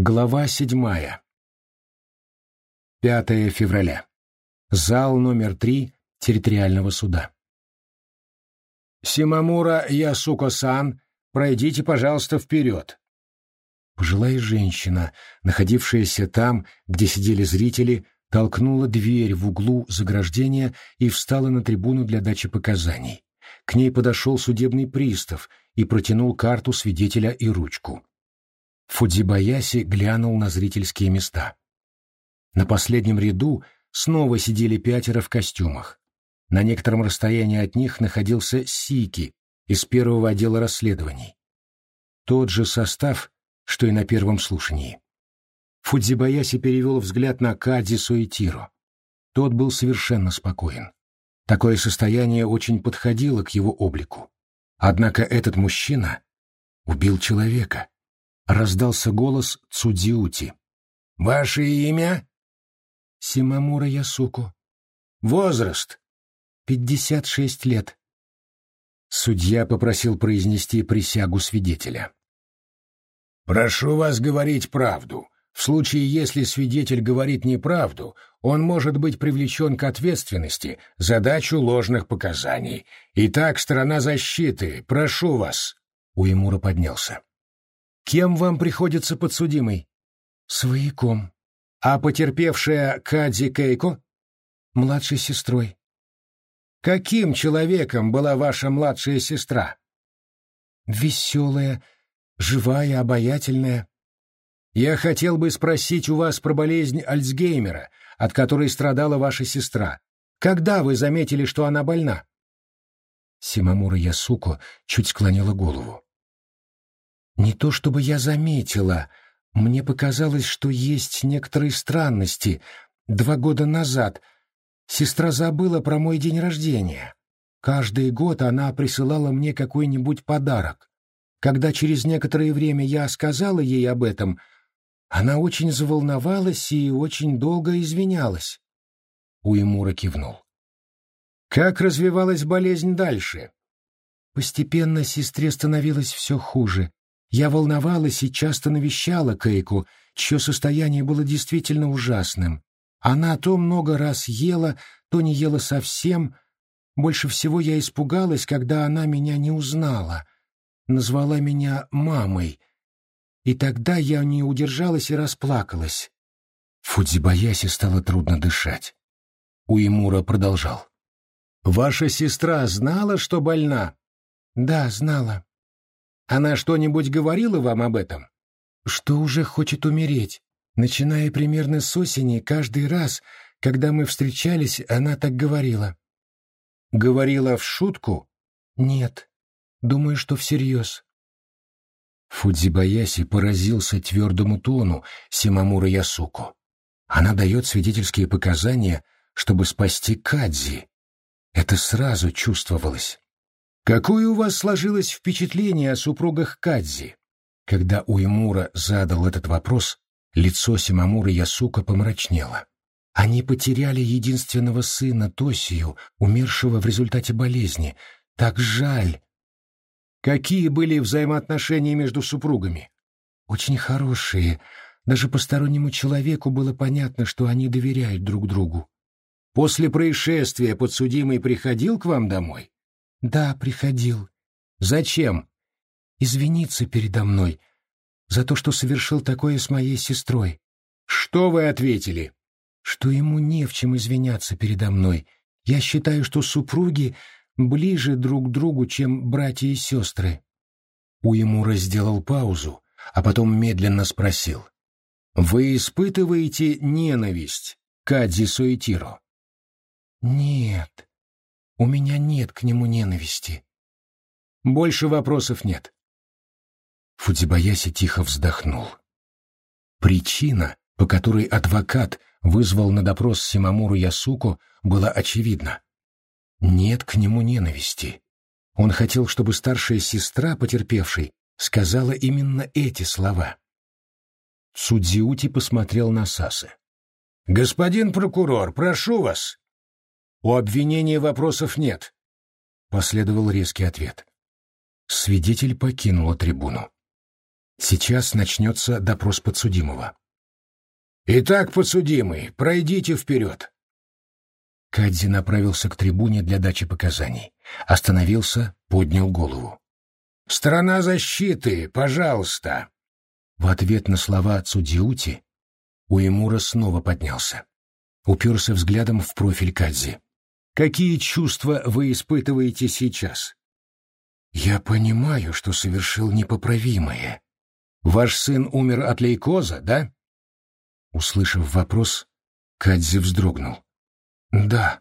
Глава седьмая. 5 февраля. Зал номер три территориального суда. «Симамура Ясуко-сан, пройдите, пожалуйста, вперед». Пожилая женщина, находившаяся там, где сидели зрители, толкнула дверь в углу заграждения и встала на трибуну для дачи показаний. К ней подошел судебный пристав и протянул карту свидетеля и ручку. Фудзибаяси глянул на зрительские места. На последнем ряду снова сидели пятеро в костюмах. На некотором расстоянии от них находился Сики из первого отдела расследований. Тот же состав, что и на первом слушании. Фудзибаяси перевел взгляд на Кадзи Суэтиро. Тот был совершенно спокоен. Такое состояние очень подходило к его облику. Однако этот мужчина убил человека раздался голос Цудиути. «Ваше имя?» «Симамура Ясуку». «Возраст?» «Пятьдесят шесть лет». Судья попросил произнести присягу свидетеля. «Прошу вас говорить правду. В случае, если свидетель говорит неправду, он может быть привлечен к ответственности за дачу ложных показаний. Итак, сторона защиты, прошу вас». Уэмура поднялся. Кем вам приходится подсудимый? Свояком. А потерпевшая Кадзи Кейко? Младшей сестрой. Каким человеком была ваша младшая сестра? Веселая, живая, обаятельная. Я хотел бы спросить у вас про болезнь Альцгеймера, от которой страдала ваша сестра. Когда вы заметили, что она больна? Симамура Ясуко чуть склонила голову. Не то чтобы я заметила, мне показалось, что есть некоторые странности. Два года назад сестра забыла про мой день рождения. Каждый год она присылала мне какой-нибудь подарок. Когда через некоторое время я сказала ей об этом, она очень заволновалась и очень долго извинялась. Уэмура кивнул. Как развивалась болезнь дальше? Постепенно сестре становилось все хуже. Я волновалась и часто навещала Кейку, чье состояние было действительно ужасным. Она то много раз ела, то не ела совсем. Больше всего я испугалась, когда она меня не узнала. Назвала меня мамой. И тогда я не удержалась и расплакалась. Фудзибаяси стало трудно дышать. Уимура продолжал. «Ваша сестра знала, что больна?» «Да, знала. Она что-нибудь говорила вам об этом? Что уже хочет умереть. Начиная примерно с осени, каждый раз, когда мы встречались, она так говорила. Говорила в шутку? Нет. Думаю, что всерьез. Фудзибаяси поразился твердому тону Симамура Ясуко. Она дает свидетельские показания, чтобы спасти Кадзи. Это сразу чувствовалось. Какое у вас сложилось впечатление о супругах Кадзи? Когда Уэмура задал этот вопрос, лицо Симамуры Ясука помрачнело. Они потеряли единственного сына Тосию, умершего в результате болезни. Так жаль. Какие были взаимоотношения между супругами? Очень хорошие. Даже постороннему человеку было понятно, что они доверяют друг другу. После происшествия подсудимый приходил к вам домой? Да, приходил. Зачем? Извиниться передо мной за то, что совершил такое с моей сестрой. Что вы ответили? Что ему не в чем извиняться передо мной. Я считаю, что супруги ближе друг к другу, чем братья и сестры. Уэмура сделал паузу, а потом медленно спросил. «Вы испытываете ненависть к Адзи Суэтиро?» «Нет», у меня нет к нему ненависти. Больше вопросов нет. Фудзибаяси тихо вздохнул. Причина, по которой адвокат вызвал на допрос Симамуру Ясуку, была очевидна. Нет к нему ненависти. Он хотел, чтобы старшая сестра потерпевшей сказала именно эти слова. Судзиути посмотрел на Сасы. «Господин прокурор, прошу вас, у обвинения вопросов нет. Последовал резкий ответ. Свидетель покинула трибуну. Сейчас начнется допрос подсудимого. «Итак, подсудимый, пройдите вперед». Кадзи направился к трибуне для дачи показаний. Остановился, поднял голову. «Сторона защиты, пожалуйста!» В ответ на слова Цудиути Уэмура снова поднялся. Уперся взглядом в профиль Кадзи. «Какие чувства вы испытываете сейчас?» «Я понимаю, что совершил непоправимое. Ваш сын умер от лейкоза, да?» Услышав вопрос, Кадзи вздрогнул. «Да».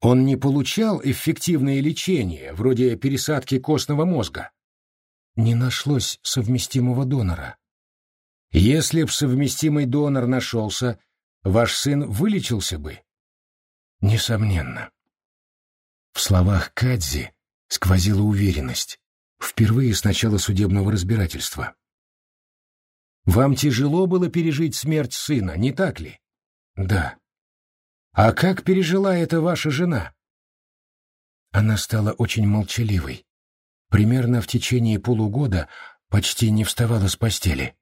Он не получал эффективное лечение, вроде пересадки костного мозга. Не нашлось совместимого донора. Если б совместимый донор нашелся, ваш сын вылечился бы? Несомненно. В словах Кадзи сквозила уверенность. Впервые с начала судебного разбирательства. Вам тяжело было пережить смерть сына, не так ли? Да. А как пережила это ваша жена? Она стала очень молчаливой. Примерно в течение полугода почти не вставала с постели.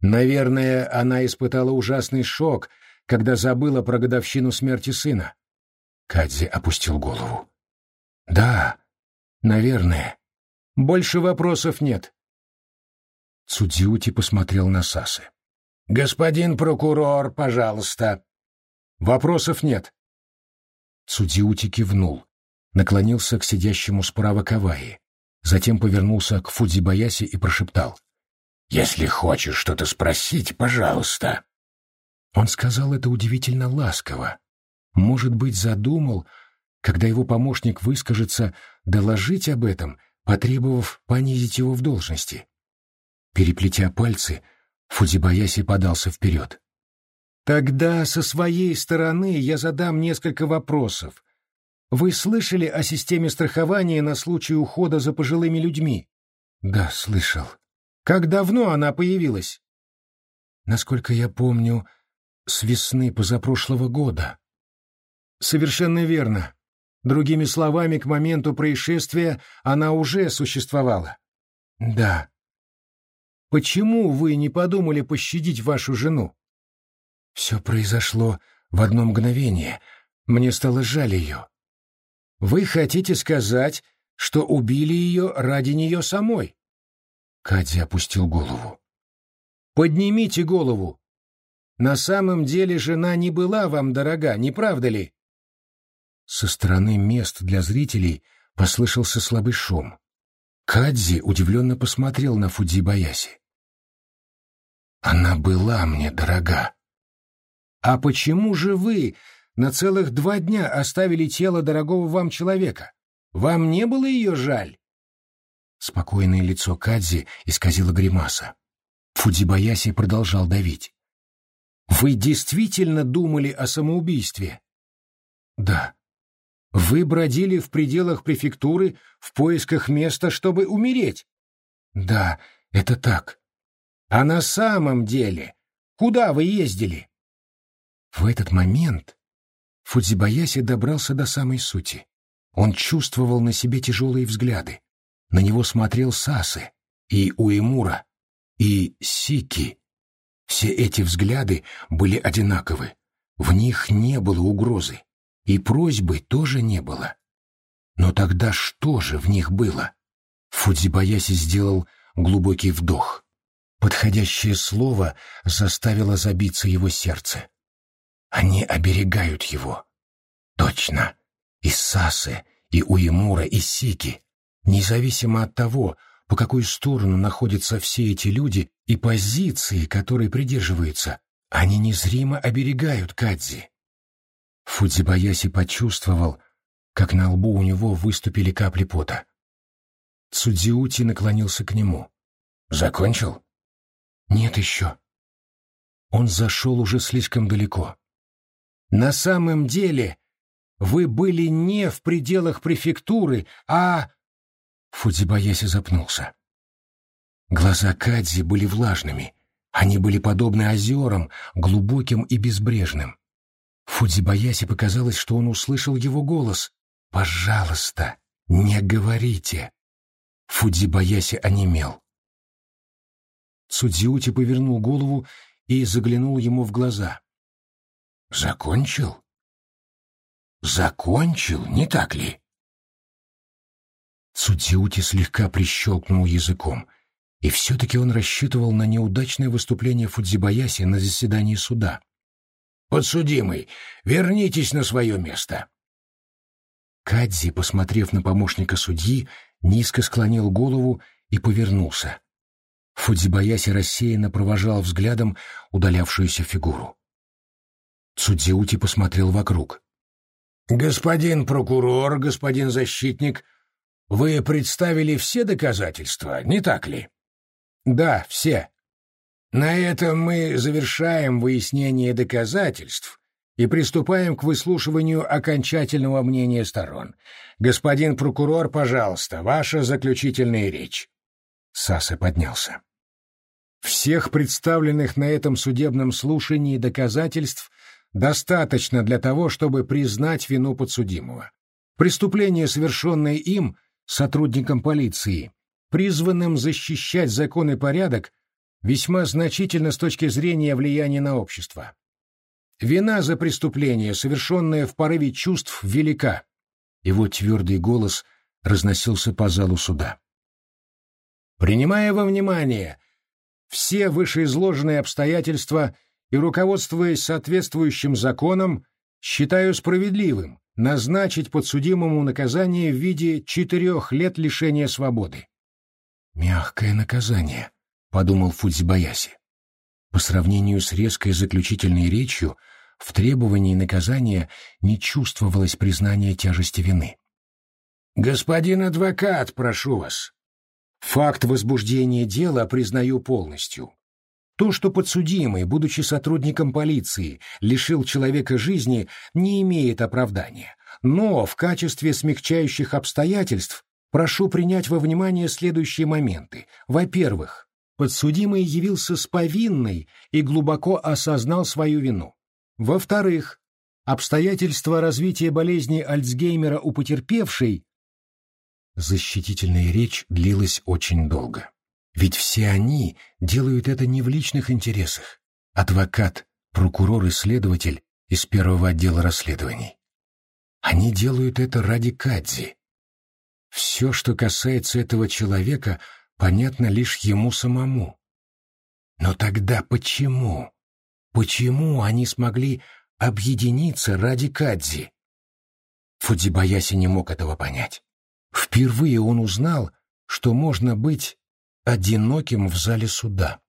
Наверное, она испытала ужасный шок, когда забыла про годовщину смерти сына. Кадзи опустил голову. Да, наверное. Больше вопросов нет. Цудзиути посмотрел на Сасы. «Господин прокурор, пожалуйста». «Вопросов нет». Цудзиути кивнул, наклонился к сидящему справа Каваи, затем повернулся к Фудзибаяси и прошептал. «Если хочешь что-то спросить, пожалуйста». Он сказал это удивительно ласково. Может быть, задумал, когда его помощник выскажется, доложить об этом, потребовав понизить его в должности. Переплетя пальцы, Фудзибаяси подался вперед. «Тогда со своей стороны я задам несколько вопросов. Вы слышали о системе страхования на случай ухода за пожилыми людьми?» «Да, слышал». «Как давно она появилась?» «Насколько я помню, с весны позапрошлого года». «Совершенно верно. Другими словами, к моменту происшествия она уже существовала». «Да», Почему вы не подумали пощадить вашу жену? Все произошло в одно мгновение. Мне стало жаль ее. Вы хотите сказать, что убили ее ради нее самой? Катя опустил голову. Поднимите голову. На самом деле жена не была вам дорога, не правда ли? Со стороны мест для зрителей послышался слабый шум. Кадзи удивленно посмотрел на Фудзибаяси. Она была мне дорога. А почему же вы на целых два дня оставили тело дорогого вам человека? Вам не было ее жаль? Спокойное лицо Кадзи исказило гримаса. Фудзибаяси продолжал давить. «Вы действительно думали о самоубийстве?» «Да». «Вы бродили в пределах префектуры в поисках места, чтобы умереть?» «Да, это так. А на самом деле, куда вы ездили? В этот момент Фудзибаяси добрался до самой сути. Он чувствовал на себе тяжелые взгляды. На него смотрел Сасы и Уэмура, и Сики. Все эти взгляды были одинаковы. В них не было угрозы. И просьбы тоже не было. Но тогда что же в них было? Фудзибаяси сделал глубокий вдох. Подходящее слово заставило забиться его сердце. Они оберегают его. Точно. И Сасы, и Уемура, и Сики. Независимо от того, по какую сторону находятся все эти люди и позиции, которые придерживаются, они незримо оберегают Кадзи. Фудзибаяси почувствовал, как на лбу у него выступили капли пота. Цудзиути наклонился к нему. «Закончил?» Нет еще. Он зашел уже слишком далеко. На самом деле вы были не в пределах префектуры, а... Фудзибаяси запнулся. Глаза Кадзи были влажными. Они были подобны озерам, глубоким и безбрежным. Фудзибаяси показалось, что он услышал его голос. «Пожалуйста, не говорите!» Фудзибаяси онемел. Судзиути повернул голову и заглянул ему в глаза. «Закончил? Закончил, не так ли?» Судзиути слегка прищелкнул языком, и все-таки он рассчитывал на неудачное выступление Фудзибаяси на заседании суда. «Подсудимый, вернитесь на свое место!» Кадзи, посмотрев на помощника судьи, низко склонил голову и повернулся. Фудзибаяси рассеянно провожал взглядом удалявшуюся фигуру. Цудзиути посмотрел вокруг. «Господин прокурор, господин защитник, вы представили все доказательства, не так ли?» «Да, все». «На этом мы завершаем выяснение доказательств и приступаем к выслушиванию окончательного мнения сторон. Господин прокурор, пожалуйста, ваша заключительная речь». Саса поднялся. Всех представленных на этом судебном слушании доказательств достаточно для того, чтобы признать вину подсудимого. Преступление, совершенное им, сотрудником полиции, призванным защищать закон и порядок, весьма значительно с точки зрения влияния на общество. Вина за преступление, совершенное в порыве чувств, велика. Его твердый голос разносился по залу суда. Принимая во внимание все вышеизложенные обстоятельства и руководствуясь соответствующим законом, считаю справедливым назначить подсудимому наказание в виде четырех лет лишения свободы. «Мягкое наказание», — подумал Фудзибаяси. По сравнению с резкой заключительной речью, в требовании наказания не чувствовалось признания тяжести вины. «Господин адвокат, прошу вас». Факт возбуждения дела признаю полностью. То, что подсудимый, будучи сотрудником полиции, лишил человека жизни, не имеет оправдания. Но в качестве смягчающих обстоятельств прошу принять во внимание следующие моменты. Во-первых, подсудимый явился с повинной и глубоко осознал свою вину. Во-вторых, обстоятельства развития болезни Альцгеймера у потерпевшей Защитительная речь длилась очень долго. Ведь все они делают это не в личных интересах. Адвокат, прокурор и следователь из первого отдела расследований. Они делают это ради Кадзи. Все, что касается этого человека, понятно лишь ему самому. Но тогда почему? Почему они смогли объединиться ради Кадзи? Фудзибаяси не мог этого понять. Впервые он узнал, что можно быть одиноким в зале суда.